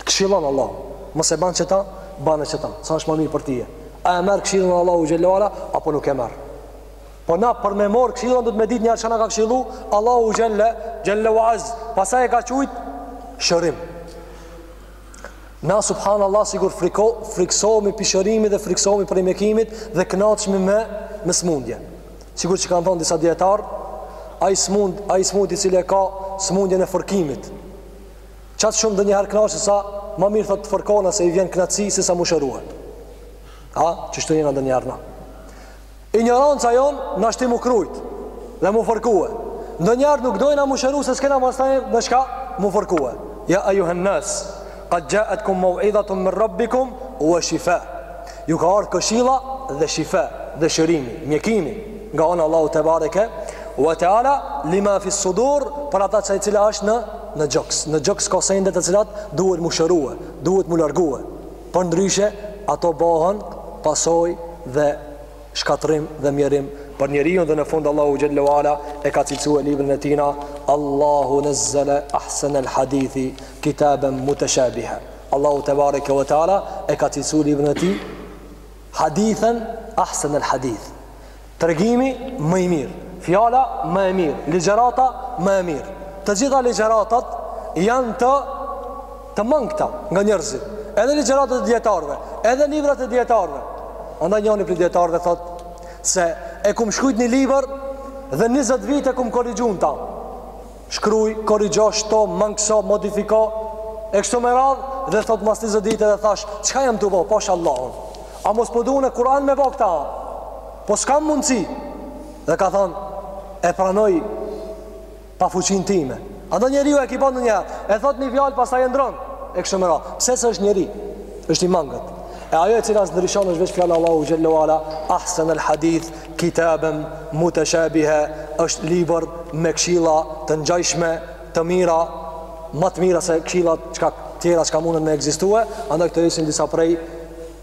Të këshillon Allahu, mos e ban qëta, bane qëta, sa është më mirë për tije. A e merr këshillën Allahut xhelle ve ala, apo nuk e merr. Po na për me marrë këshillën, duhet me ditë njerë që na ka këshillu, Allahu xhelle, xhelle ve azz, pasaj e ka qujtë, shërim. Na subhanallah, sikur friko, friksohmi prej shërimit dhe friksohmi prej mjekimit dhe knaqemi me, me smundje. Sikur që kanë thonë disa dijetarë, ai i smund, ai i smund i cili e ka smundjen e fërkimit, Qaq shumë ndonjëherë kënaqet sa më mirë thotë t'fërkona se i vjen kënaqësi se sa m'u shërue. A, qështu jena ndonjëherë na. Injoranca jon na shtin m'u krujt dhe m'u fërkue. Ndonjëherë nuk dojna m'u shëru se s'kena pastaj me çka m'u fërkue. Ja ayyuhan nas, qad ja'atkum maw'izatun min rabbikum wa shifa. Ju ka ardhë këshilla dhe shife, dhe shërimi, mjekimi, nga onë Allahut tebareke ve teala, lima fis sudur, për ata që e cila është në, në gjoks. Në gjoks ka sende të cilat duhet m'u shërue, duhet m'u largue. Përndryshe, ato bohën pasoj dhe shkatrim dhe mjerim për njeriun dhe në fund Allahu xhelle ve ala e ka cilësue librin e tina Allahu nëzzele ahsen el hadithi kitaben muteshabiha. Allahu tebareke ve teala e ka cilësuar librin e tij hadithan ahsan al hadith. Tregimi më i mirë, fjala më e mirë, ligjërata më e mirë. Të gjitha ligjëratat janë të të mangëta nga njerëzit. Edhe ligjëratat e dijetarëve, edhe librat e dijetarëve. Andaj njëri prej dijetarëve thotë se e kum shkruajt një libër dhe 20 vite e kum korrigju ata. shkruj, korrigjo, shto, mangëso, modifiko e kështu me radh dhe thot mas 20 vite dhe thash çka jam tu bo, pash Allahun a mos po du une Kur'an me bo këta po s'kam mundësi dhe ka thon e pranoj pafuqinë time a çdo njeri ju e keni pa nonjëherë e thot një fjalë pastaj e ndrron e kështu me radh pse se është njeri është i mangët e ajo e cila s'ndryshon është veç fjala e Allahu xhallahu ala ahsen el hadith Kitaben Muteshabihen është libër me këshilla të ngjashme, të mira, më të mira se këshillat e tjera çka mundën me ekzistue, andaj këto ishin disa prej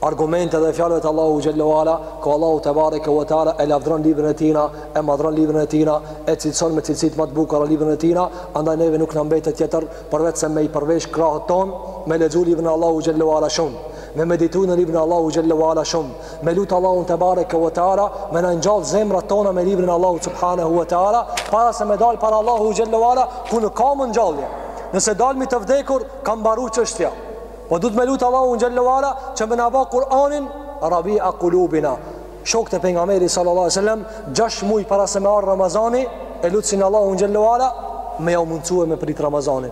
argumente dhe fjalëve të Allahu xhallahu ala, ku Allahu tebareke ve teala e lavdron librin e tina, e madhron librin e tina, e cilëson me cilësitë më të bukura librin e tina, andaj neve nuk na mbetet tjetër përveçse me i përvjel krahët tonë, me lexu librin e Allahu xhallahu ala shumë, me meditu në librin e Allahu xhallahu ala shumë, me lut Allahun tebareke ve teala me na ngjall zemrat tona me librin e Allahut subhanahu ve teala para se me dal para Allahu xhallahu ala ku nuk ka më ngjallje nëse dalmi të vdekur ka mbaru çështja po duhet me lut Allahun xhallahu ala që me na bë Kur'anin rabia kulubina shokët e pejgamberit sallallahu alaihi wasallam 6 muaj para se me ardh Ramazani e lutshin Allahun xhallahu ala me jau mundsue me prit Ramazanin